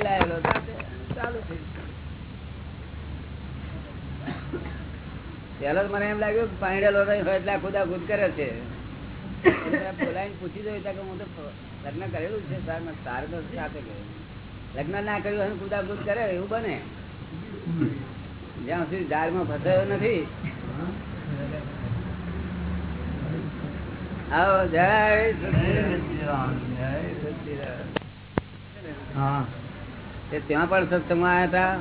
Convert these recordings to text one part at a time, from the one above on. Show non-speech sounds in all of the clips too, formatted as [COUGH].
લાયેલો ચાલુ થઈ પેલો મને એમ લાગ્યું કે પાણીડેલો હોય એટલે ખુદા ખુદ કરે છે. બોલાવીને પૂછી દઉં કે હું તો લગ્ન કરેલું છે સાર તારે તો સાથે ગયો લગ્ન ના કર્યું હોય ખુદા ખુદ કરે એવું બને. જ્યાં સુધી ઝાડમાં ફસાયો નથી. આવો જય સચિરામ જય સચિરામ હા. ત્યાં પણ સત્સંગમાં આવ્યા હતા.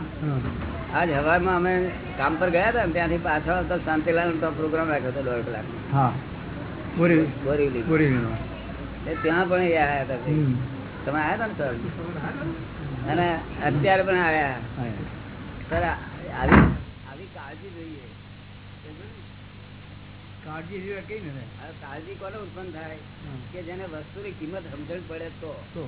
આજ હવામાં અમે કામ પર ગયા હતા ને ત્યાંથી પાછળ આવતા શાંતિલાલ તો પ્રોગ્રામ રાખ્યો હતો દોઢ કલાક ત્યાં પણ એ આવ્યા હતા તમે આવ્યા હતા ને સર? અને અત્યારે પણ આવ્યા સર આવી આવી કાળજી જોઈએ. કાળજી સિવાય કઈ ને? આ કાળજી કોને ઉત્પન્ન થાય? કે જેને વસ્તુની કિંમત સમજણ પડે તો? તો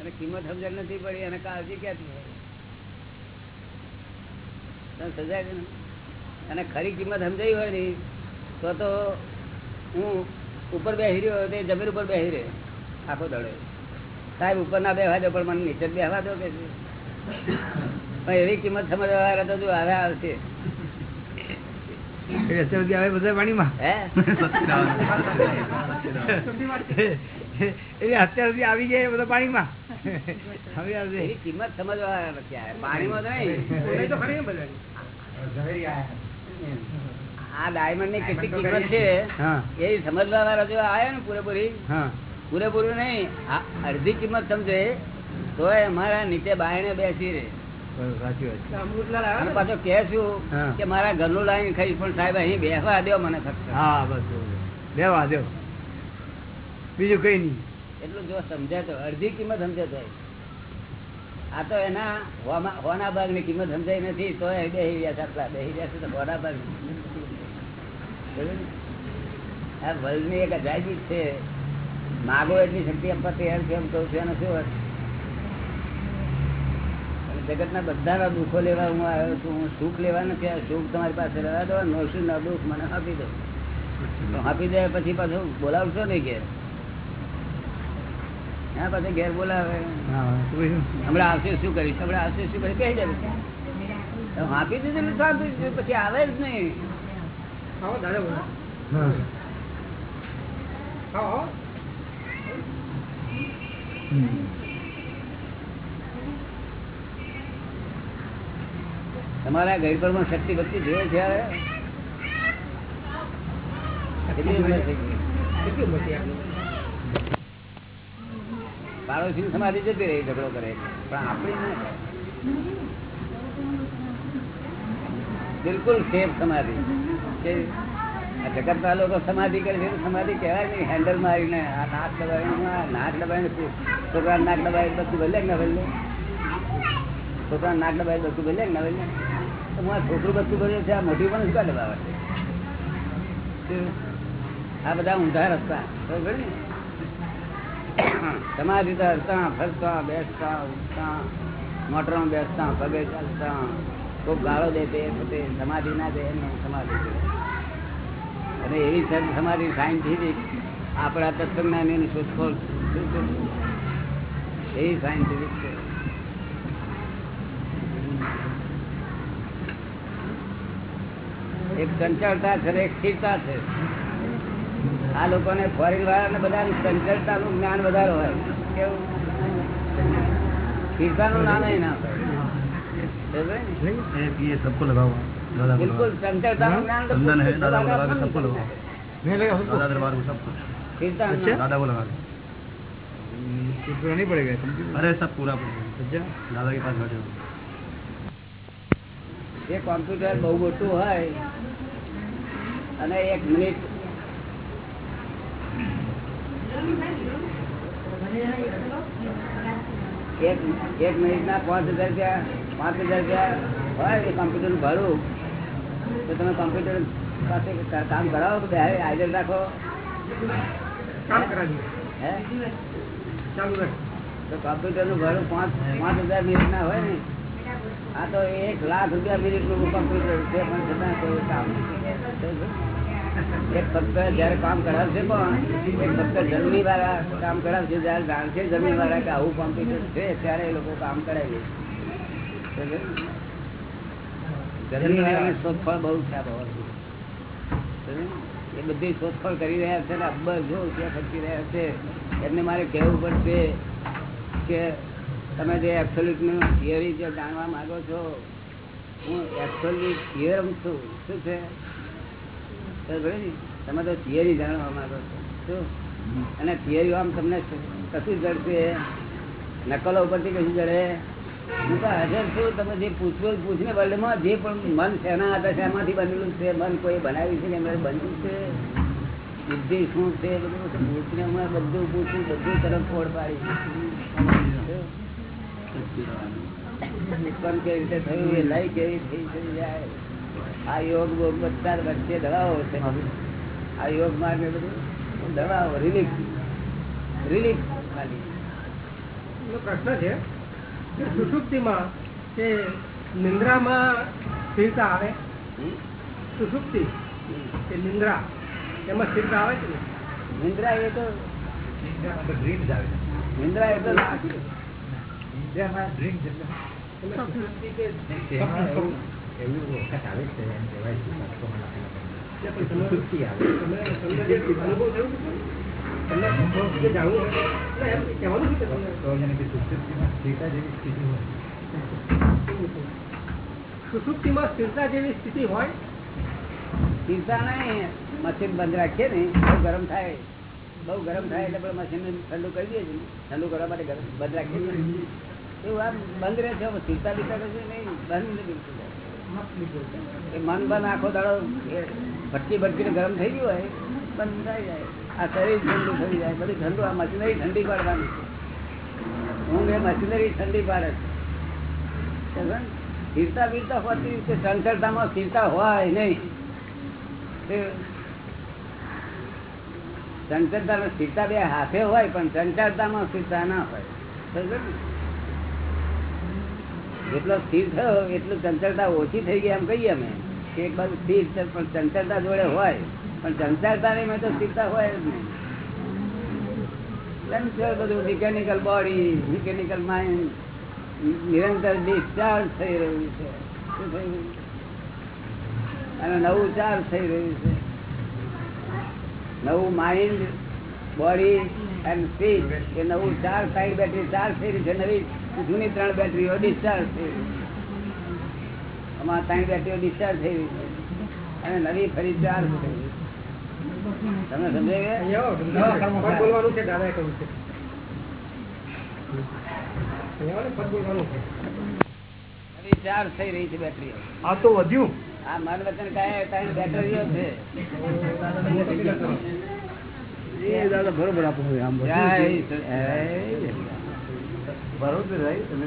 અને કિંમત સમજણ નથી પડી અને કાળજી ક્યાંથી છે અને ખરી કિંમત સમજાઈ હોય ને તો તો હું ઉપર બેસી રહ્યો તે જમીન ઉપર બેસી રહ્યો આખો દડો. સાહેબ ઉપર ના બેહવા દો પણ મને નીચે બેહવા દો કે પણ એવી કિંમત સમજવા તો જો હવે આવશે. અત્યાર સુધી આવે બધા પાણીમાં હે? [LAUGHS] સુધી આવી જાય બધા પાણીમાં કિંમત સમજવા. પાણીમાં તો આ. ડાયમંડની કેટલી કિંમત છે? એ સમજવા વાળા જો આવ્યો ને પૂરેપૂરી. હા. પૂરેપૂરું નહીં. અડધી કિંમત સમજે. તો અમારા નીચે બાયણે બેસી. અને પાછો કે છું કે મારા ઘરનું લાઈન ખાઈશ પણ સાહેબ અહીં બેસવા દો મને ફક્ત હા બસ બેવા દો બીજું કઈ નહીં. એટલું જો સમજાતો અડધી કિંમત સમજાતો આ તો એના હોના ભાગની કિંમત સમજાય નથી, તો એ બે રહ્યા છે આટલા બે રહ્યા છે તો હોના ભાગ આ વર્લ્ડની એક અજાયબી છે. માગો એટલી શક્તિ આપવા તૈયાર છે, એમ કહું છું, એનો શું જગતના બધાના દુઃખો લેવા હું આવ્યો છું, હું સુખ લેવા નથી આવ્યો, સુખ તમારી પાસે રહેવા દો નો શું ના દુઃખ મને આપી દો. આપી દે, પછી પાછું બોલાવશો નહીં ઘેર? હા પછી ઘેર બોલાવે. હમણાં આવશે શું કરીશ? હમણાં આવશે શું કરીશ? કહી દે પછી. આપી દીધું શાંતિ છે. પછી આવે જ નહીં. તમારા ગઈપણમાં શક્તિ ભક્તિ જોઈએ છે હવે? કેટલી ઉંમર થઈ ગઈ? પાડોશીની સમાધિ જતી રહી, ઝઘડો કરે પણ આપણી. બિલકુલ સેફ સમાધિ. આ જગતના લોકો સમાધિ કરે છે, સમાધિ કહેવાય નહીં. હેન્ડલ મારીને આ નાક દબાવીને નાક દબાવીને છોકરા નાક દબાવી બધું ભલે ના ભલે. છોકરા નાક દબાવી બધું ભલે ના ભલે. તો હું આ છોકરું બધું ભર્યું છે, આ મોટી પણ શું દબાવે આ બધા ઊંધા રસ્તા. બરોબર ને સમાધિ હરતા ફરતા, બેસતા, ઉઠતા, મોટરમાં બેસતા, પગે ચાલતા કોઈ ગાળો દે તે પોતે સમાધિ ના દે એમને સમાધિ અને એવી સમાધિ સાયન્ટિફિક આપણા તત્વજ્ઞાનીઓની શોધખોળ એવી સાયન્ટિફિક છે. એક ચંચળતા છે એક સ્થિરતા છે. આ લોકોને ફોરેન વાળાને બધા ચંચળતા નું જ્ઞાન વધારે હોય કેવું સ્થિરતા નું જ્ઞાન ય ના હોય સમજે ને? ये सबको लगा हुआ दादा को બિલકુલ लगा ચંચળતા નું જ્ઞાન તો चंदन है પુસ્તક दादा को દ્વારા लगा के આપણને सबको लगा નહીં લગા सबको? दादा दरबार को सब कुछ સ્થિરતા નું अच्छा? જ્ઞાન. दादा को लगा के ये पूरा नहीं पड़ेगा समझे? अरे सब पूरा पूरा अच्छा दादा के पास बैठे हो એ કોમ્પ્યુટર બહુ મોટું હોય અને એક મિનિટ એક એક મિનિટના પાંચ હજાર રૂપિયા પાંચ હજાર રૂપિયા હોય એ કોમ્પ્યુટરનું ભાડું તો તમે કોમ્પ્યુટર પાસે કામ કરાવો કે બે હાજર રાખો? હે? તો કોમ્પ્યુટરનું ભાડું પાંચ પાંચ હજાર મિનિટના હોય ને. આ તો એક લાખ રૂપિયા મિનિટનું કોમ્પ્યુટર છે પણ છતાં કોઈ કામ નથી. એક ફક્ત જયારે કામ કરાવશે પણ એક ફક્ત જમીન વાળા કામ કરાવશે જયારે જાણશે જમીન વાળા કે આવું કોમ્પિટિશન છે, ત્યારે એ લોકો કામ કરાવી શોધખોળ બહુ છે એ બધી શોધખોળ કરી રહ્યા છે ને અબ્બર જો ત્યાં ખર્ચી રહ્યા છે, એમને મારે કહેવું પડશે કે તમે જે એબ્સોલ્યુટનું થિયરી જે જાણવા માંગો છો, હું એબ્સોલ્યુટ થિયરમ છું. શું છે? તમે તો થિયરી જાણવા માંગો છો. અને થિયરી આમ તમને કશું જડશે નકલો ઉપરથી કશું જડે હું તો હાજર છું, તમે જે હોય પૂછને વર્લ્ડમાં જે પણ મન શેના હતા શેમાંથી બનેલું છે, મન કોઈ બનાવ્યું છે કે અમારે બન્યું છે? બુદ્ધિ શું છે? બધું પૂછને હમણાં બધું પૂછ્યું, બધું તરફ ફોડ પાડી પણ કેવી રીતે થયું, એ લઈ કેવી થઈ થઈ જાય. આ યોગ યોગ બધા વચ્ચે દવાઓ છે. આ યોગ માર્ગ ને બધું દવાઓ રિલીફ રિલીફ ખાલી. પ્રશ્ન છે કે સુષુપ્તિમાં કે નિંદ્રામાં સ્થિરતા આવે? સુષુપ્તિ કે નિંદ્રા? એમાં સ્થિરતા આવે છે ને નિંદ્રા એ તો નિંદ્રા એ તો. એમાં સુષુપ્તિ કે વખત આવે છે એમ કહેવાનું છે કે તમને સુષુપ્તિમાં સ્થિરતા જેવી સ્થિતિ હોય ચિંતા નહીં મશીન બંધ રાખીએ ને બહુ ગરમ થાય બહુ ગરમ થાય એટલે પણ મશીન ઠંડુ કરી દઈએ છીએ ઠંડુ કરવા માટે ગરમ બંધ રાખીએ એવું આમ બંધ રહે છે ચિંતા બીતા કશું નહીં બંધ બિલકુલ મન બન આખો દાડો ભટકી ભટકીને ગરમ થઈ ગયું હોય. બંધ થઈ જાય. આ શરીર ઠંડુ થઈ જાય. બધું ઠંડુ આ મશીનરી ઠંડી પાડવાની ઊંઘ એ મશીનરી ઠંડી પાડે છે? સ્થિરતા બીરતા હોતી ચંચળતામાં સ્થિરતા હોય નહીં. તે ચંચળતા અને સ્થિરતા બે હાથે હોય પણ ચંચળતામાં સ્થિરતા ના હોય? જેટલો સ્થિર થયો, એટલું ચંચળતા ઓછી થઈ ગઈ એમ કહીએ અમે. કે એક બાજુ સ્થિર પણ ચંચળતા જોડે હોય. પણ ચંચળતા નહીં મેં તો સ્થિરતા હોય જ નહીં. બધું મિકેનિકલ બોડી મિકેનિકલ માઇન્ડ નિરંતર ડિસ્ચાર્જ થઈ રહ્યું છે. અને નવું ચાર્જ થઈ રહ્યું છે. નવું માઇન્ડ બોડી એન્ડ સ્પીચ એ નવું ચાર સાઈડ બેટરી ચાર્જ થઈ રહી છે, નવી જૂની ત્રણ બેટરીઓ ડિસ્ચાર્જ થઈ આમાં ત્રણ બેટરીઓ ડિસ્ચાર્જ થઈ અને નવી ફરી ચાર્જ થઈ તમે સમજાય ચાર્જ થઈ રહી છે બેટરીઓ આ તો વધ્યું. આ મન વચન કાય ત્રણ બેટરીઓ છે. દાદા બરોબર આપો આમ બરોબર ભાઈ? તમે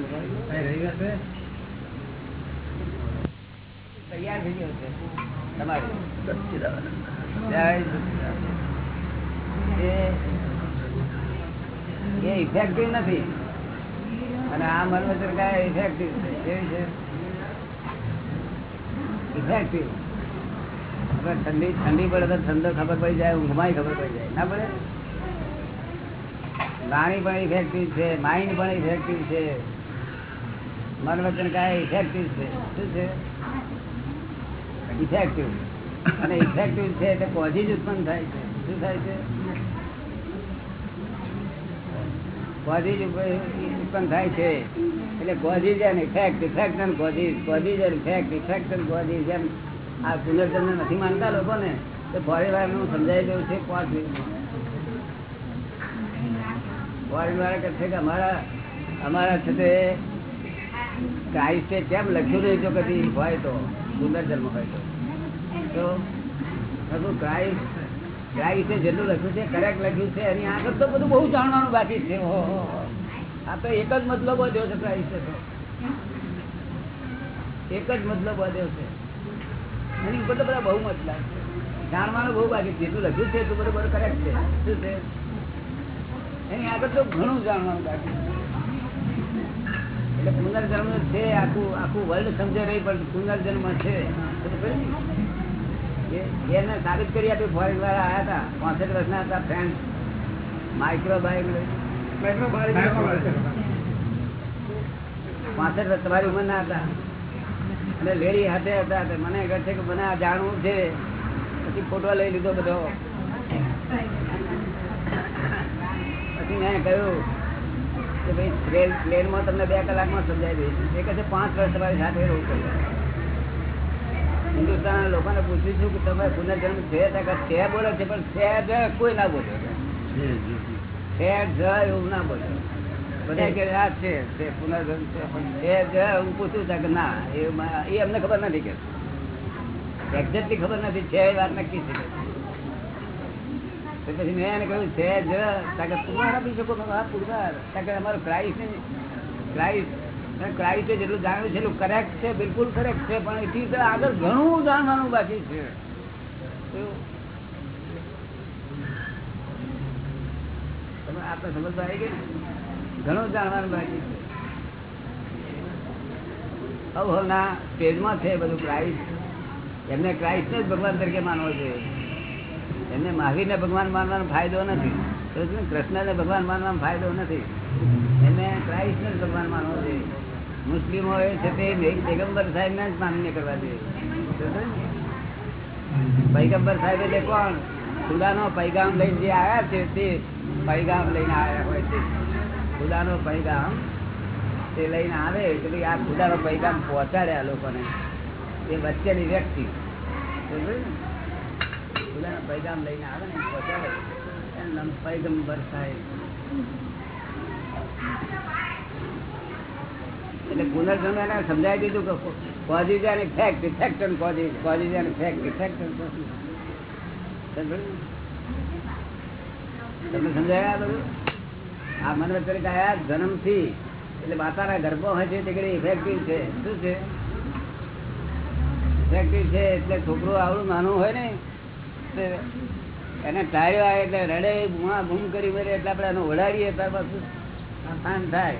તૈયાર થઈ ગયો છે. તમારે? એ- એ ઇફેક્ટિવ નથી. અને આ મનવચન કાયા ઇફેક્ટિવ છે? કેવી છે? ઇફેક્ટિવ ઠંડી ઠંડી પડે તો ઠંડો ખબર પડી જાય ઊંઘમાં ખબર પડી જાય. ના પડે? વાણી પણ ઇફેક્ટિવ છે માઇન્ડ પણ ઇફેક્ટિવ છે. મન વચન કાય ઇફેક્ટિવ છે. શું છે? ઇફેક્ટિવ અને ઇફેક્ટિવ છે એટલે કોઝી જ ઉત્પન્ન થાય છે. શું થાય છે? જ ઉત્પન્ન થાય છે. એટલે cause and effect effect and cause. Cause and effect effect and cause જેમ આ પુનર્જન્મ નથી માનતા લોકો ને તો ફરી વાર હું સમજાવી દઉં છું પાંચ કેમ લખ્યું નહીં જો કદી હોય તો પુનર્જન્મ હોય તો. ક્રાઇસ્ટ જેટલું લખ્યું છે કરેક્ટ લખ્યું છે, એની આગળ તો બધું બહુ જાણવાનું બાકી છે. આ તો એક જ મતલબ વધ્યો છે ક્રાઇસ્ટે તો. એક જ મતલબ વધ્યો છે. એની બધા બહુ મતલબ જાણવાનું બહુ બાકી જેટલું લખ્યું છે એટલું બધું બધું કરેક્ટ છે. શું છે? એની આગળ તો ઘણું જાણવાનું બાકી. એટલે પુનર્જન્મ છે આખું આખું વર્લ્ડ સમજે નહીં પણ પુનર્જન્મ છે. એને સાબિત કરી આપી ફોરેન વાળા આવ્યા હતા પાંસઠ વર્ષના હતા ફ્રેન્ડ માઇક્રો બાઇક પાંસઠ વર્ષ તમારી ઉંમરના હતા. અને લેડી હાથે હતા મને કહે છે કે મને આ જાણવું છે. પછી ફોટો લઈ લીધો બધો. મેં કહ્યું કે ભાઈ ટ્રેન પ્લેનમાં તમને બે કલાકમાં સમજાવી દઈશ. એ કહે છે પાંચ વર્ષ તમારી સાથે રહેવું પડે હિન્દુસ્તાનના લોકોને પૂછીશું કે તમે પુનર્જન્મ છે? ત્યાં છે બોલે છે પણ છે જ કોઈ ના બોલે. છે જ. એવું ના બોલે. બધા કે આ છે તે પુનર્જન્મ છે પણ છે જ. હું પૂછું છું કે ના એ અમને ખબર નથી કે એક્ઝેક્ટલી ખબર નથી છે એ વાત નક્કી છે. પછી મેં એને કહ્યું છે જ પુરવાર આપી શકો હા, પુરવાર. અમારો ક્રાઇસ્ટ ક્રાઇસ્ટ ક્રાઇસ્ટે જેટલું જાણ્યું છે એટલું કરેક્ટ છે, બિલકુલ કરેક્ટ છે, પણ એથી આગળ ઘણું જાણવાનું બાકી છે. આપણે સમજવા આવી ગઈ ઘણું જાણવાનું બાકી છે. હવ સ્ટેજમાં છે બધું ક્રાઇસ્ટ એમને ક્રાઇસ્ટને જ ભગવાન તરીકે માનવો જોઈએ. એમને મહાવીરને ભગવાન માનવાનો ફાયદો નથી? કૃષ્ણને ભગવાન માનવાનો ફાયદો નથી. એમને ક્રાઇસ્ટને ભગવાન માનવો જોઈએ. મુસ્લિમો એ છે તે પેગમ્બર સાહેબને જ માન્ય કરવા જોઈએ? પૈગંબર સાહેબ એટલે કોણ? ખુદાનો પૈગામ લઈને જે આવ્યા છે તે પૈગામ લઈને આવ્યા હોય છે. ખુદાનો પૈગામ તે લઈને આવે એટલે આ ખુદાનો પૈગામ પહોંચાડે આ લોકોને. એ વચ્ચેની વ્યક્તિ. ને? ખુદાનો પૈગામ લઈને આવે ને પહોંચાડે એનું પૈગંબર સાહેબ એટલે પુનર્જન્મ એને સમજાવી દીધું કે કોઝિજ અને ફેક્ટ ફેક્ટ અને કોઝિજ કોઝિજ અને ફેક્ટ ફેક્ટ અને કોઝિજ તમને સમજાયા બધું? આ મનવતરિક કયા જન્મથી. એટલે માતાના ગર્ભમાં હોય છે તે ઇફેક્ટિવ છે. શું છે? ઇફેક્ટિવ છે એટલે છોકરું આવડું નાનું હોય ને એને ટાળ્યો આવે એટલે રડે બુમા બૂમ કરી મરે એટલે આપણે એને ઓઢાડીએ, ત્યાર પાછું આસાન થાય.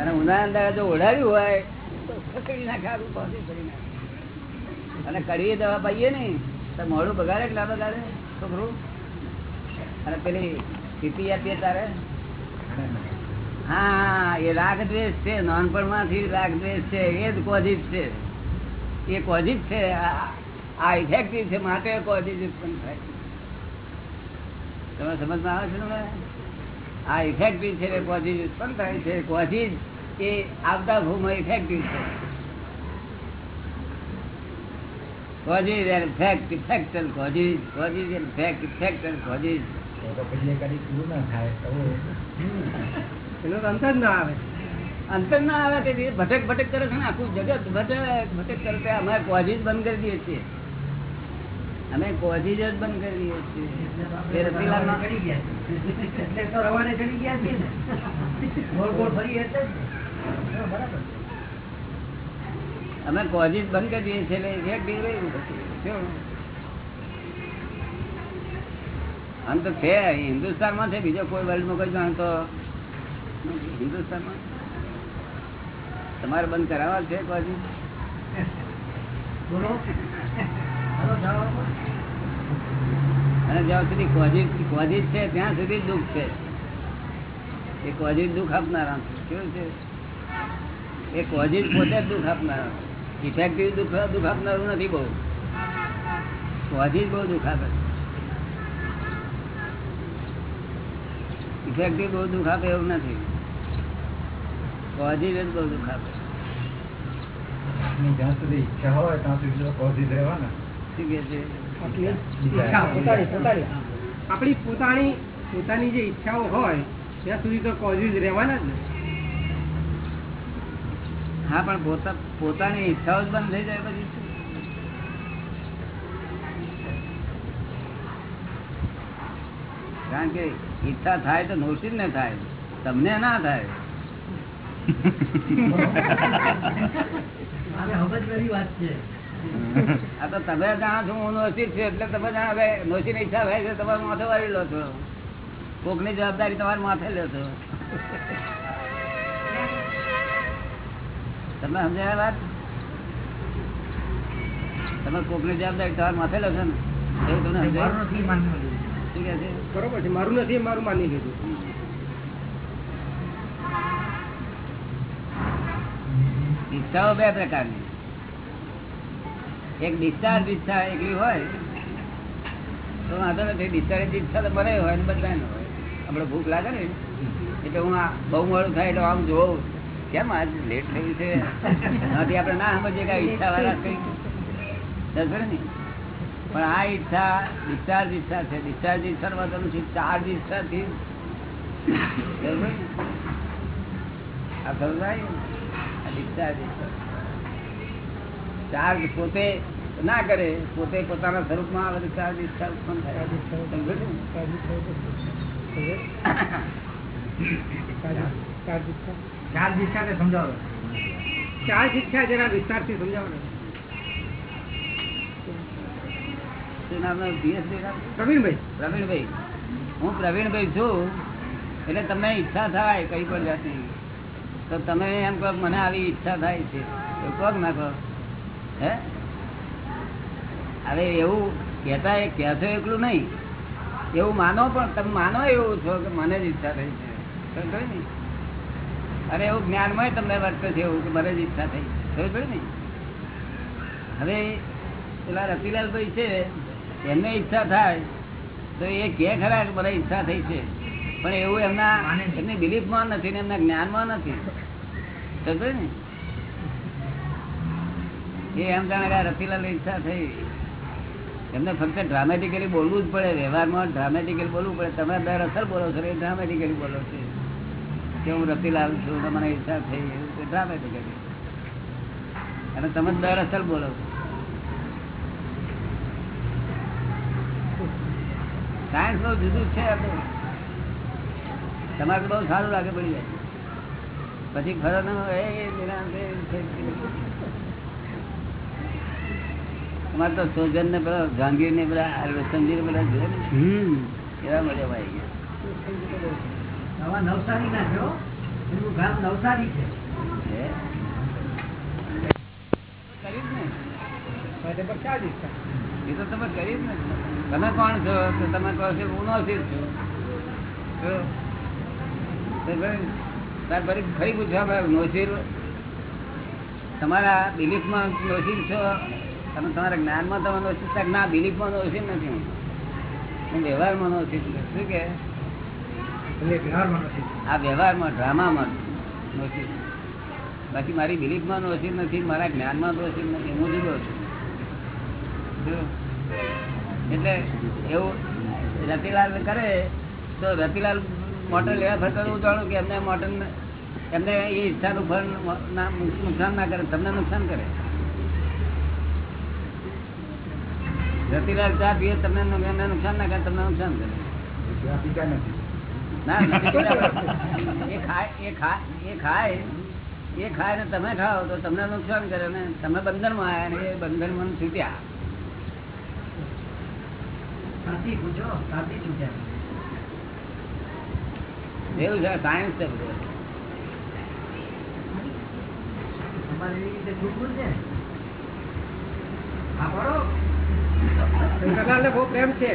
અને ઉનાળા દાડે જો ઓઢાડ્યું હોય, તો ખસેડી નાખે પાછું કરી અને કડવી દવા પાઈએ ને, તો મોડું બગાડે કે ના બગાડે, છોકરું? અને પેલી સ્થિતિ આપીએ તારે. હા એ રાગ દ્વેષ છે, નાનપણમાંથી રાગ દ્વેષ છે, એ જ કોઝિટ છે. એ કોઝિટ છે આ- ઇફેક્ટિવ છે માટે ઉત્પન્ન થાય. તમે સમજમાં આવે છે તમે આ ઇફેક્ટિવ છે કોઝિજ ઉત્પન્ન થાય છે. કોઝિજ એ આવતા ભૂમાં ઇફેક્ટિવ છે. Causes and fact effect causes causes and fact effect causes એનો તો અંત ના આવે. અંતર ના આવે તે ભટક ભટક કરે છે ને આખું જગત ભટક ભટક કરે અમારે અમે કોઝિજ બંધ કરી દઈએ છીએ. અમે કોઝી જ બંધ કરી દઈએ છીએ. એ બરાબર અમે કોઝિજ બંધ કરી દઈએ છીએ એટલે રહ્યું પછી. શું? આમ તો છે હિન્દુસ્તાનમાં છે બીજો કોઈ વર્લ્ડમાં કોઈ આમ તો હિન્દુસ્તાનમાં? તમારે બંધ કરાવવા છે કોઝિજ? અને જ્યાં સુધી કોઝિજ કોઝિજ છે, ત્યાં સુધી દુઃખ છે. એ કોઝિજ દુઃખ આપનારા. કેવું છે? એ કોઝિજ પોતે જ દુઃખ આપનારા ઇફેક્ટિવ દુઃખ દુઃખ આપનારું નથી બહુ. કોઝિજ બહુ દુઃખ આપે ઇફેક્ટિવ બહુ દુઃખ આપે એવું નથી. કોઝિજ જ બહુ દુઃખ આપે જ્યાં સુધી ઈચ્છા હોય, ત્યાં સુધી તો રહેવાના. આપણી પોતાની પોતાની જે ઈચ્છાઓ હોય ત્યાં સુધી તો કોઝિસ રહેવાના જ ને હા પણ પોતા પોતાની ઈચ્છાઓ જ બંધ થઈ જાય પછી કારણ કે ઈચ્છા થાય તો નોશીન ને થાય તમને ના થાય. આ તો તમે જાણો છો હું નોશી છું એટલે તમે જાણો કે નોશી ઈચ્છા થાય છે તમારે માથે વાળી લો છો. કોકની જવાબદારી તમારે માથે લો છો. તમે સમજાયા વાત? તમે કોકની જવાબદારી તમારે માથે લો છો ને એવું તમને સમજાયું? બરોબર છે મારું નથી મારું માની લીધું. ઈચ્છાઓ બે પ્રકારની. એક ડિસ્ચાર્જ ઈચ્છા એકલી હોય, તો વાંધો નથી. ડિસ્ચાર્જ ઈચ્છા તો બને હોય ને બધાને હોય. આપણે ભૂખ લાગે ને, એટલે હું આ બહુ મોડું થાય એટલે આમ જોઉં. કેમ આજ લેટ થયું છે? નથી આપણે ના સમજીએ કે ઈચ્છા વાળા કઈ ને પણ આ ઈચ્છા ડિસ્ચાર્જ ઈચ્છા છે. ડિસ્ચાર્જ ઈચ્છા વાંધો નથી ચાર્જ ઈચ્છાથી? આ સમજાય? discharge ઈચ્છા. ચાર્જ પોતે ના કરે પોતે પોતાના સ્વરૂપમાં આવે બધું ચાર્જ ઈચ્છા ઉત્પન્ન થાય. સમજાવો ચાર શિક્ષા જરા વિસ્તારથી સમજાવો? પ્રવીણભાઈ. પ્રવીણભાઈ. હું પ્રવીણભાઈ છું. એટલે તમને ઈચ્છા થાય કઈ પણ જાતની. તો તમે એમ કહો મને આવી ઈચ્છા થાય છે. તો કહો ના કહો. હે? હવે એવું કહેતા એ કહેશો એકલું નહીં. એવું માનો પણ તમે માનો એવું છો કે મને જ ઈચ્છા થઈ છે. ને? અરે એવું જ્ઞાનમાં તમને વર્તે છે એવું કે મને જ ઈચ્છા થઈ સમજ ને? હવે પેલા રતિલાલભાઈ છે, એમને ઈચ્છા થાય, તો એ કે ખરા મને ઈચ્છા થઈ છે. પણ એવું એમના માને એમની બિલીફમાં નથી ને એમના જ્ઞાનમાં નથી. સમજ ને? એ એમ જાણે કે રતિલાલ ઈચ્છા થઈ. એમને ફક્ત ડ્રામેટિકલી બોલવું જ પડે, વ્યવહારમાં ડ્રામેટિકલી બોલવું પડે. તમે દર અસર બોલો છો એ ડ્રામેટિકલી બોલો છો. કે હું રતિલાલ છું મને ઈચ્છા થઈ એવું તે ડ્રામેટિકલી અને તમે દર અસર બોલો છો. સાયન્સ બહુ જુદું છે તમારે બહુ સારું લાગે પડી જાય પછી ખરો એ. અમારે તો સોજન ને પેલા જહાંગીર ને બધા સમજી ને બધા જોયે ને? એવા મજામાં આવી ગયા. નવસારી ના છો? એનું ગામ નવસારી છે. એ તો તમે કરી જ ને તમે કોણ છો? તો તમે કહો છો હું નોશીર છું. ભાઈ, ફરી ફરી પૂછવા ભાઈ નોશીર તમારા બિલીફમાં નોશીર છો? અને તમારા જ્ઞાનમાં તમારો નોશીર થાય. ના બિલીફમાં નોશીર નથી. હું વ્યવહારમાં નોશીર શું કે? આ વ્યવહારમાં ડ્રામામાં નોશીર છું. બાકી મારી બિલીફમાં નોશીર નથી મારા જ્ઞાનમાં નોશીર નથી. હું જુદો છું. એટલે એવું રતિલાલ કરે તો રતિલાલ મોટર લેવા ફરતા હું જાણું કે એમને મોટર એમને એ ઈચ્છાનું ફળ નુકસાન ના કરે તમને નુકસાન કરે? રતિલાલ ચા પીએ તમને નુકસાન ના કરે તમને નુકસાન કરે. ત્યાં પીતા નથી ના નથી [LAUGHS] પીતા. એ ખાય એ ખાય એ ખાય એ ખાય ને તમે ખાઓ તો તમને નુકસાન કરે ને તમે બંધનમાં આવ્યા ને એ બંધનમાં છૂટ્યા. પૂછો સાચી પૂછ્યા એવું છે સાયન્સ છે બધું. તમારે એવી રીતે છૂટવું છે. શંકરલાલ બહુ પ્રેમ છે.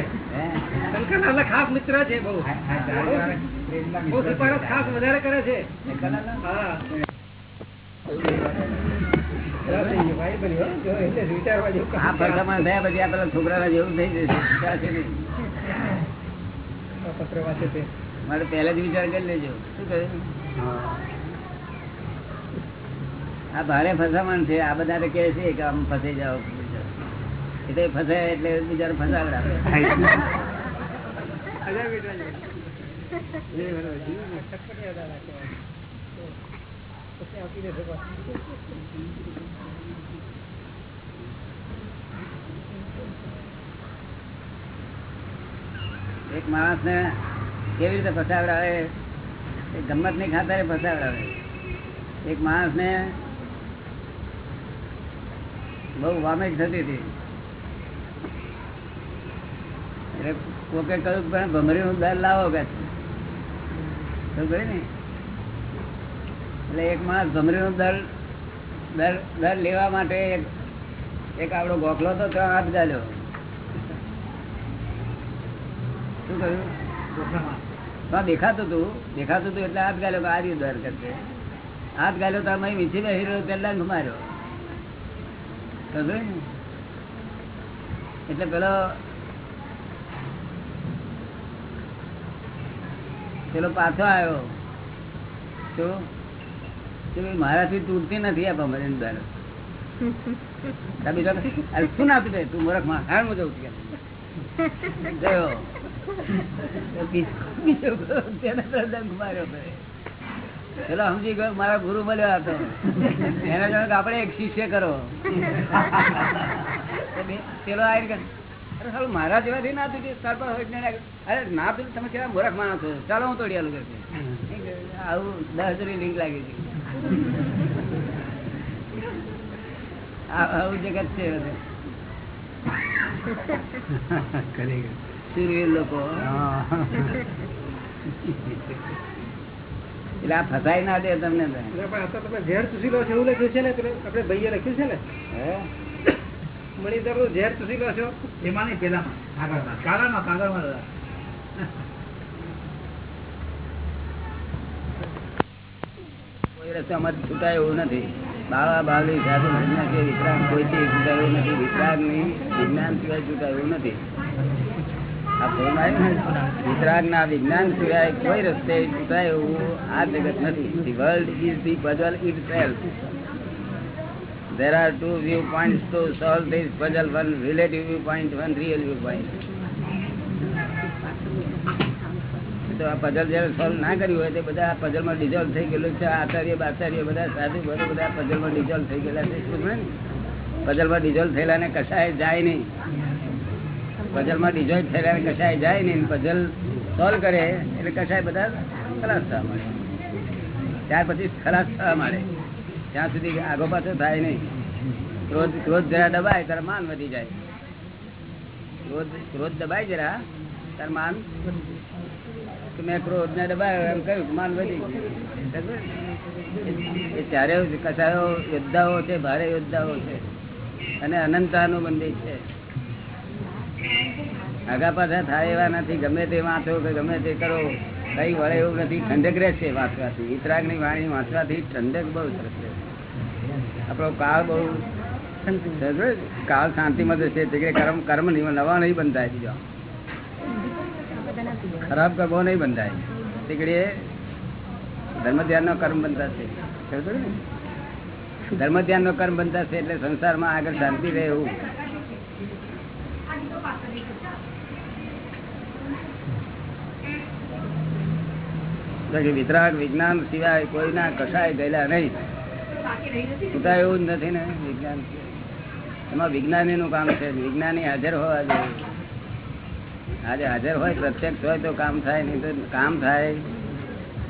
શંકરલાલ ખાસ મિત્ર છે બહુ. બહુ સિફારસ ખાસ વધારે કરે છે. પેલા મારે પહેલા જ વિચાર કરી લેજો. શું કહ્યું આ ભારે ફસામણ છે. આ બધા કે છે કે આમ ફસાઈ જાઓ. એટલે ફસાય એટલે બિચારા ફસાવડા હજાર મીટર છે. એ બરાબર. જીવનમાં ટકટકી અદા રાખવા. પછી આપી દેશે પાછું. એક માણસ ને કેવી રીતે ફસાવડાવે એ ગમત નહીં ખાતા ફસાવડાવે એક માણસ ને બહુ વામેક થતી હતી કોકે કહ્યું ભમરી નું દર લાવો કે એટલે એક માણસ ભમરી નું દર દર દર લેવા માટે એક એક ગોખલો તો ત્રણ હાથ ગાલ્યો શું કહ્યું? દેખાતું હતું. દેખાતું હતું એટલે હાથ ગાલ્યો કે આ રીતે દર કરશે. હાથ ગાલ્યો તો અમે મીઠી બેસી રહ્યો પેલા ઘુમાર્યો? એટલે પેલો પેલો પાછો આવ્યો. મારાથી તૂટતી નથી સમજી ગયો, મારા ગુરુ મળ્યો હતો. એના જણાક આપણે એક શિષ્ય કરો. પેલો આવી અરે સાલું મારા જેવાથી ના તાર ના- અરે ના તૂટી તમે કેવા ગોરખ માણસ છો. ચાલો હું તોડી આલું આવું દસ હજારની લિંક લાગી છે આવું જગત છે બધું. લોકો. એટલે આ ફસાઈ ના દે તમને. તો. એટલે પણ આ તો તમે ઝેર ચૂસી લો છો એવું લખ્યું છે ને? આપણે ભાઈએ લખ્યું છે ને? હે? મણિધરનું ઝેર ચૂસી લો છો એમાં નહીં, પેલામાં. કાગળમાં. કાગળમાં, કાગળમાં દાદા. કોઈ રસ્તામાંથી છૂટાય એવું નથી બાળા બાવલી સાધુ સંન્યાસી વિતરાગ કોઈથી છૂટાય નથી વિતરાગની વિજ્ઞાન સિવાય છૂટાય નથી આ ફોન આવ્યો વિતરાગ ના વિજ્ઞાન સિવાય કોઈ રસ્તે છૂટાય એવું આ જગત નથી the world is the puzzle itself There are two viewpoints to solve this puzzle, one relative viewpoint, one real viewpoint. તો આ પઝલ જયારે સોલ્વ ના કર્યું હોય તે બધા આ પઝલમાં ડિઝોલ્વ થઈ ગયેલું છે. આચાર્ય બાચાર્ય બધા સાધુ બધા બધા પઝલમાં ડિઝોલ્વ થઈ ગયેલા છે. શું ને? પઝલમાં ડિઝોલ્વ થયેલાને કશાય જાય નહીં. પઝલમાં ડિઝોલ્વ થયેલાને કશાય જાય નહીં. પઝલ સોલ્વ કરે એટલે કશાય બધા ખલાસ થવા મળે ત્યાર પછી ખલાસ થવા મળે ત્યાં સુધી આગો પાછો થાય નહીં. ક્રોધ ક્રોધ જરા દબાય ત્યારે માન વધી જાય. ક્રોધ ક્રોધ દબાય જરા, તાર માન. મેં ક્રોધ ને દબાયો, એમ કહ્યું માન વધી એ ચારે કસાયો યોદ્ધાઓ છે, ભારે યોદ્ધાઓ છે. અને અનંતાનું મંદિર છે. આગા પાછા થાય એવા નથી, ગમે તે વાંચો કે ગમે તે કરો. કઈ વળે એવું નથી. ઠંડક રહેશે વાંચવાથી. વિતરાગની વાણી વાંચવાથી ઠંડક બહુ સરસ રહે આપણો કાળ બહુ? કાળ શાંતિમાં જશે તે કર્મ કર્મ નહીં નવા નહીં બંધાય બીજો. ખરાબ કર્મો નહીં બંધાય. તે ઘડીએ ધર્મ ધ્યાન નો કર્મ બંધાશે. ધર્મ ધ્યાન નો? કર્મ બંધાશે એટલે સંસારમાં આગળ શાંતિ રહે એવું. વિતરાગ વિજ્ઞાન સિવાય કોઈના કશાય ગયેલા નહીં. એવું નથી ને, વિજ્ઞાન એમાં વિજ્ઞાની નું કામ છે, વિજ્ઞાની હાજર હોવા જોઈએ. આજે હાજર હોય, પ્રત્યક્ષ હોય તો કામ થાય, નહીં તો કામ થાય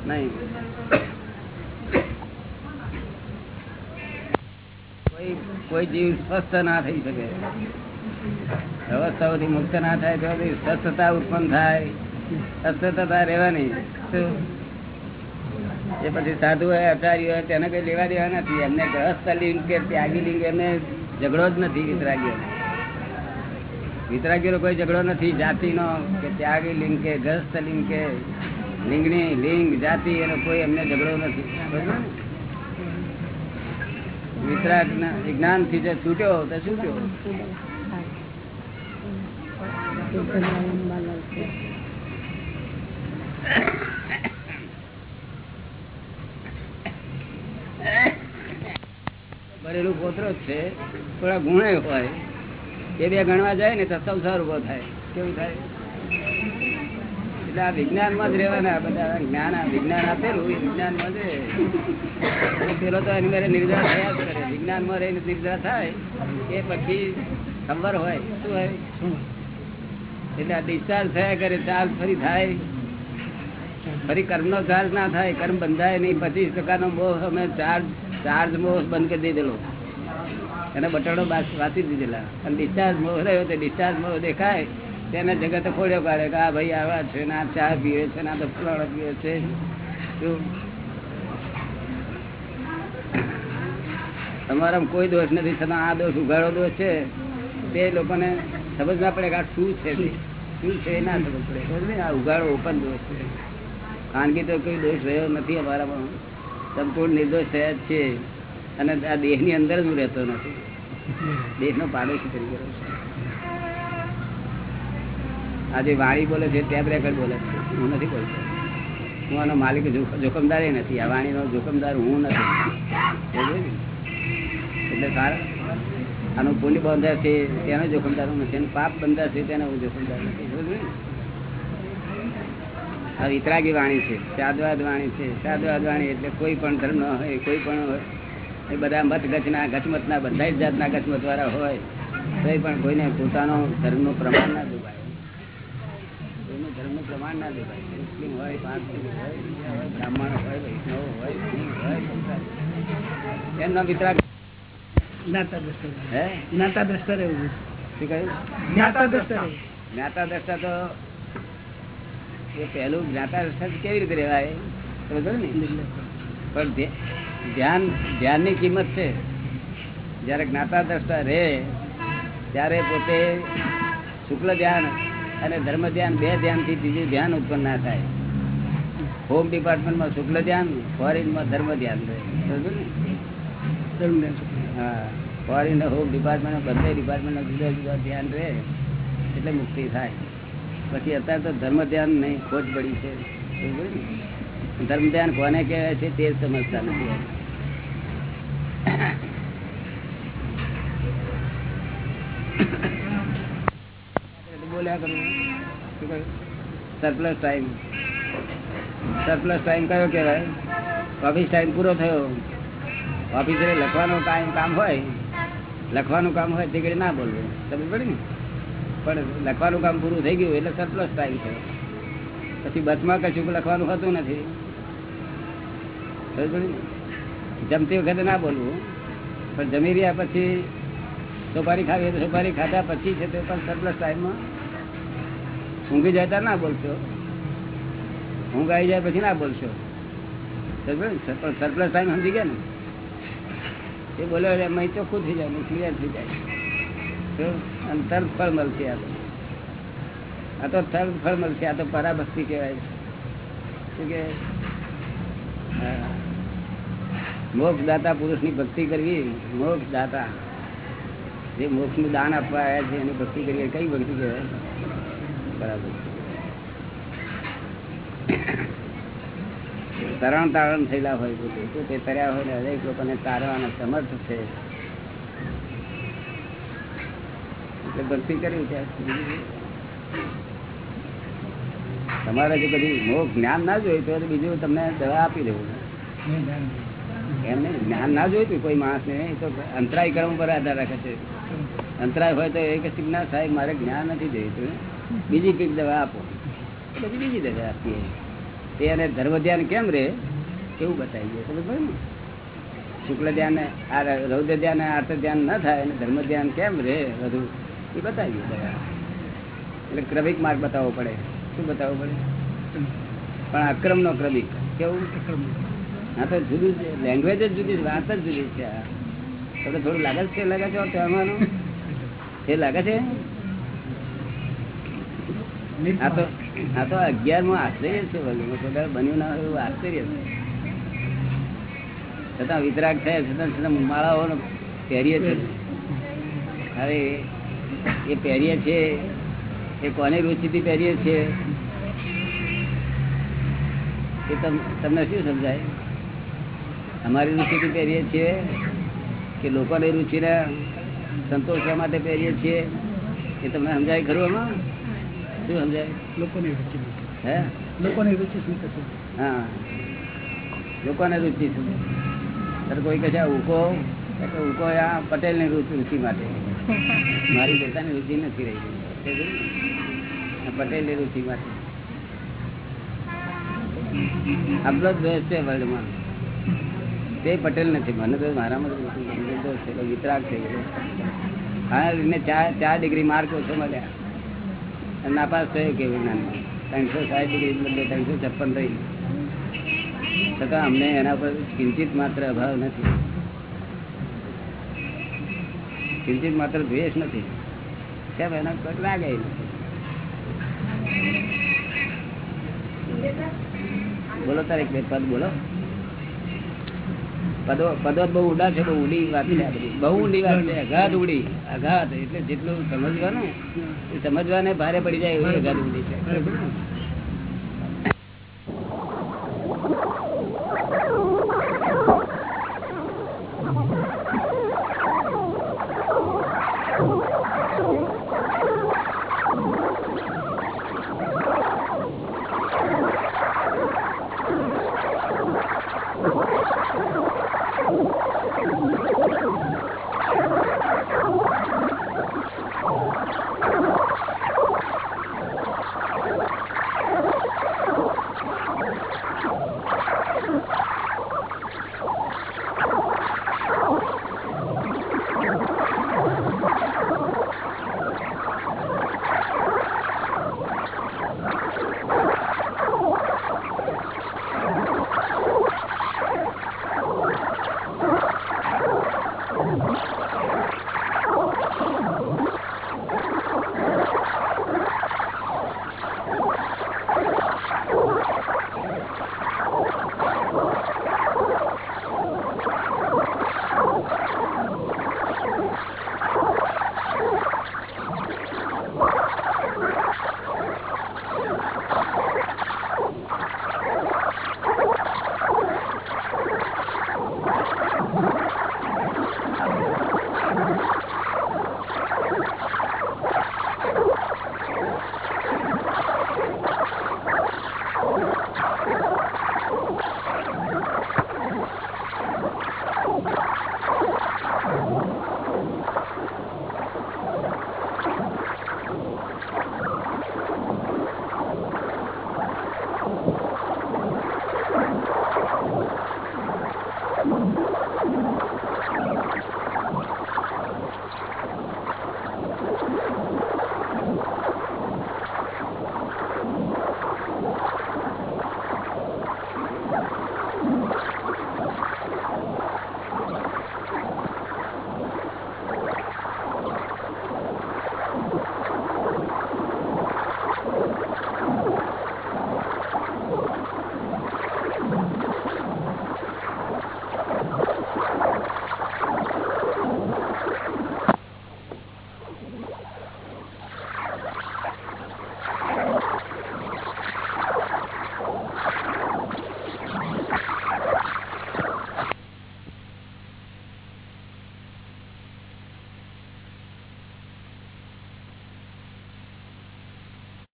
નહીં. કોઈ જીવ સ્વસ્થ ના થઈ શકે. અવસ્થાઓથી મુક્ત ના થાય તો સ્વસ્થતા ઉત્પન્ન થાય. સ્વસ્થતા રહેવાની? એ પછી સાધુ હોય, આચાર્ય હોય, તેને કઈ લેવા દેવા નથી. એમને ગ્રસ્ત લિંગ કે ત્યાગી લિંગ એમને ઝઘડો જ નથી વિતરાગીઓ વિતરાગીઓ કોઈ ઝઘડો નથી. જાતિનો કે ત્યાગી લિંગ કે ગ્રસ્ત લિંગ કે લિંગની લિંગ, જાતિ, એનો કોઈ એમને ઝઘડો નથી. વિતરાગ જ્ઞાનથી જે છૂટ્યો, તો છૂટ્યો. ભરેલું પોતરો જ છે. થોડા ગુણે હોય. એ બે ગણવા જાય ને તો સંસાર ઊભો થાય. કેવું થાય? એટલે આ વિજ્ઞાનમાં જ રહેવાના બધા. જ્ઞાન વિજ્ઞાન આપેલું, એ વિજ્ઞાનમાં જ પેલો તો એની નિર્ધાર થયા જ કરે. વિજ્ઞાનમાં રહીને નિર્ધાર થાય. એ પછી ખબર હોય. શું હોય? એટલે આ ડિસ્ચાર્જ થયા કરે, ચાર્જ ફરી થાય. ફરી કર્મ નો ચાર્જ ના થાય, કર્મ બંધાય નહીં, પચીસ ટકા નો મોહ અમે ચાર્જ ચાર્જ મોહ બંધ કરી દીધેલો. એને બટાડો વાંચી દીધેલા. અને ડિસ્ચાર્જ મોહ રહ્યો તો ડિસ્ચાર્જ મોહ દેખાય તેને જગત ખોડ્યો કાઢે કે, આ ભાઈ આવા છે ને, આ ચા પીવે છે ને, આ તો ફલાણો પીવે છે? તમારામાં કોઈ દોષ નથી છતાં આ દોષ ઉઘાડો દોષ છે. તે લોકોને સમજ ના પડે કે આ શું છે. શું છે, ના સમજ પડે. આ ઉઘાડો ઓપન દોષ છે. ખાનગી તો કોઈ દોષ રહ્યો નથી અમારામાં સંપૂર્ણ નિર્દોષ થયા જ છે. અને આ દેહની અંદર જ હું રહેતો નથી. દેહનો પાડોશી તરીકે રહું છું. આ જે વાણી બોલે છે, ટેપ રેકર્ડ બોલે છે. હું નથી બોલતો. હું આનો માલિક જોખ- જોખમદાર નથી. આ વાણીનો જોખમદાર હું નથી. એટલે સારા. આનું પુણ્ય બંધાર છે, તેનો જોખમદાર હું નથી. પાપ બંધાર છે, તેનો હું જોખમદાર નથી? આ વિતરાગી વાણી છે સાદવાદ વાણી છે સાદવાદ વાણી એટલે કોઈ પણ ધર્મ ન હોય કોઈ પણ હોય એ બધા મત ગચના ગચમતના બધા જ જાતના ગચમત વાળા હોય તો પણ કોઈને પોતાનો ધર્મનું પ્રમાણ ના દુભાય. કોઈનું ધર્મનું પ્રમાણ ના દુભાય. મુસ્લિમ હોય પારસી હોય બ્રાહ્મણ હોય વૈષ્ણવ હોય શીખ હોય એમનો વિતરાગ જ્ઞાતા દ્રષ્ટા હે? જ્ઞાતા દ્રષ્ટા રહેવું શું કહ્યું? જ્ઞાતા દ્રષ્ટા જ્ઞાતા દ્રષ્ટા તો એ પહેલું જ્ઞાતા રસ્તા કેવી રીતે રહેવાય? સમજો ને? પણ ધ્યાન ધ્યાનની કિંમત છે. જ્યારે જ્ઞાતા દ્રષ્ટા રહે ત્યારે પોતે શુક્લ ધ્યાન અને ધર્મ ધ્યાન બે ધ્યાનથી બીજું ધ્યાન ઉત્પન્ન ના થાય. હોમ ડિપાર્ટમેન્ટમાં શુક્લ ધ્યાન ફોરેનમાં ધર્મ ધ્યાન રહે. સમજો ને? ધર્મ હા ફોરેન હોમ ડિપાર્ટમેન્ટ બંને ડિપાર્ટમેન્ટમાં જુદા જુદા ધ્યાન રહે એટલે મુક્તિ થાય. પછી અત્યારે તો ધર્મ ધ્યાન નહીં, ખોટ પડી છે. ધર્મ ધ્યાન કોને કહેવાય છે તે સમજતા નથી બોલ્યા કરું. સરપ્લસ ટાઈમ સરપ્લસ ટાઈમ કયો કહેવાય? ઓફિસ ટાઈમ પૂરો થયો. ઓફિસે લખવાનું કામ કામ હોય, લખવાનું કામ હોય તે ના બોલવું. સમજ પડે ને? પણ લખવાનું કામ પૂરું થઈ ગયું એટલે સરપ્લસ ટાઈમ છે. પછી બસમાં કશું લખવાનું હોતું નથી? જમતી વખતે ના બોલવું. પણ જમી રહ્યા પછી સોપારી ખાવી તો સોપારી ખાધા પછી છે તે પણ સરપ્લસ ટાઈમમાં ઊંઘી ત્યારે ના બોલશો. ઊંઘ આવી જાય પછી ના બોલશો. સરપ્લસ ટાઈમ સમજી ગયા ને? એ બોલો એમાં ચોખ્ખું થઈ જાય ક્લિયર થઈ જાય. અને ફળ મળશે આ તો. આ તો તરત ફળ મળશે આ તો પરાભક્તિ કહેવાય છે. શું કે? મોક્ષદાતા પુરુષની ભક્તિ કરવી, મોક્ષદાતા. જે મોક્ષનું દાન આપવા આવ્યા છે, એની ભક્તિ કરીએ કઈ ભક્તિ કહેવાય? બરાબર તરણ તારણ થયેલા હોય પોતે. પોતે તર્યા હોય ને દરેક લોકોને તારવાના સમર્થ છે. એટલે ભક્તિ કરી તમારે જો કદી મોક્ષ જ્ઞાન ના જોયું તો બીજું તમને દવા આપી દેવું. એમ નહીં, જ્ઞાન ના જોયું કોઈ માણસ ને, તો અંતરાય કરવા પર આધાર રાખે છે. અંતરાય હોય તો એ કશું ના સાહેબ, મારે જ્ઞાન નથી જોયું બીજી કંઈક દવા આપો. પછી બીજી દવા આપીએ. તે એને ધર્મ ધ્યાન કેમ રે? એવું બતાવીએ? સમજ પડી ને શુક્લ ધ્યાન આ રૌદ્ર ધ્યાન આર્થ ધ્યાન ના થાય અને ધર્મ ધ્યાન કેમ રે? બધું એ બતાવીએ દવા એટલે ક્રમિક માર્ગ બતાવવો પડે. શું બતાવવું પડે? પણ અક્રમ નો ક્રમિક. કેવું? હા તો જુદું લેંગ્વેજ જ જુદી વાત જ જુદી છે. તમને થોડું લાગે છે લાગે છે કહેવાનું એ લાગે છે? આ તો, આ આશ્ચર્ય છે બન્યું ના હોય એવું આશ્ચર્ય છે. છતાં વિતરાગ થયા, છતાં છતાં માળાઓ પહેરીએ છે હવે એ પહેરીએ છીએ એ કોને રુચિથી પહેરીએ છીએ એ તમને શું સમજાય? અમારી રુચિથી પહેરીએ છીએ કે લોકોને રુચિને સંતોષવા માટે પહેરીએ છીએ? એ તમને સમજાય ખરું આમાં? શું સમજાય? લોકોની રુચિ હે? લોકોની રુચિ શું થશે? હા. લોકોને રુચિ શું? કોઈ કહે છે ઉકો ઉકો આ પટેલની રુચિ રુચિ માટે. મારી પોતાની રુચિ નથી રહી. પટેલ પટેલની રુચિ માંથી આપણો દોષ છે વર્લ્ડમાં તે પટેલ નથી. મને તો મારામાં. નિર્દોષ છે હા, એને ચાર ચાર ડિગ્રી માર્ક ઓછો મળ્યા. નાપાસ થયો કે વિજ્ઞાનમાં ત્રણસો સાઠ ડિગ્રી બદલે ત્રણસો છપ્પન રહી છતાં અમને એના પર કિંચિત માત્ર અભાવ નથી. કિંચિત માત્ર દ્વેષ નથી. કેમ એના પર લાગે બોલો તારે બે પદ બોલો. પદો પદો બહુ ઊંડા છે, બહુ ઊંડી વાત છે બહુ ઊંડી વાત છે અઘાત ઊંડી. અઘાત એટલે જેટલું સમજવાનું, એ સમજવાને ભારે પડી જાય એવું અઘાત ઊંડી છે.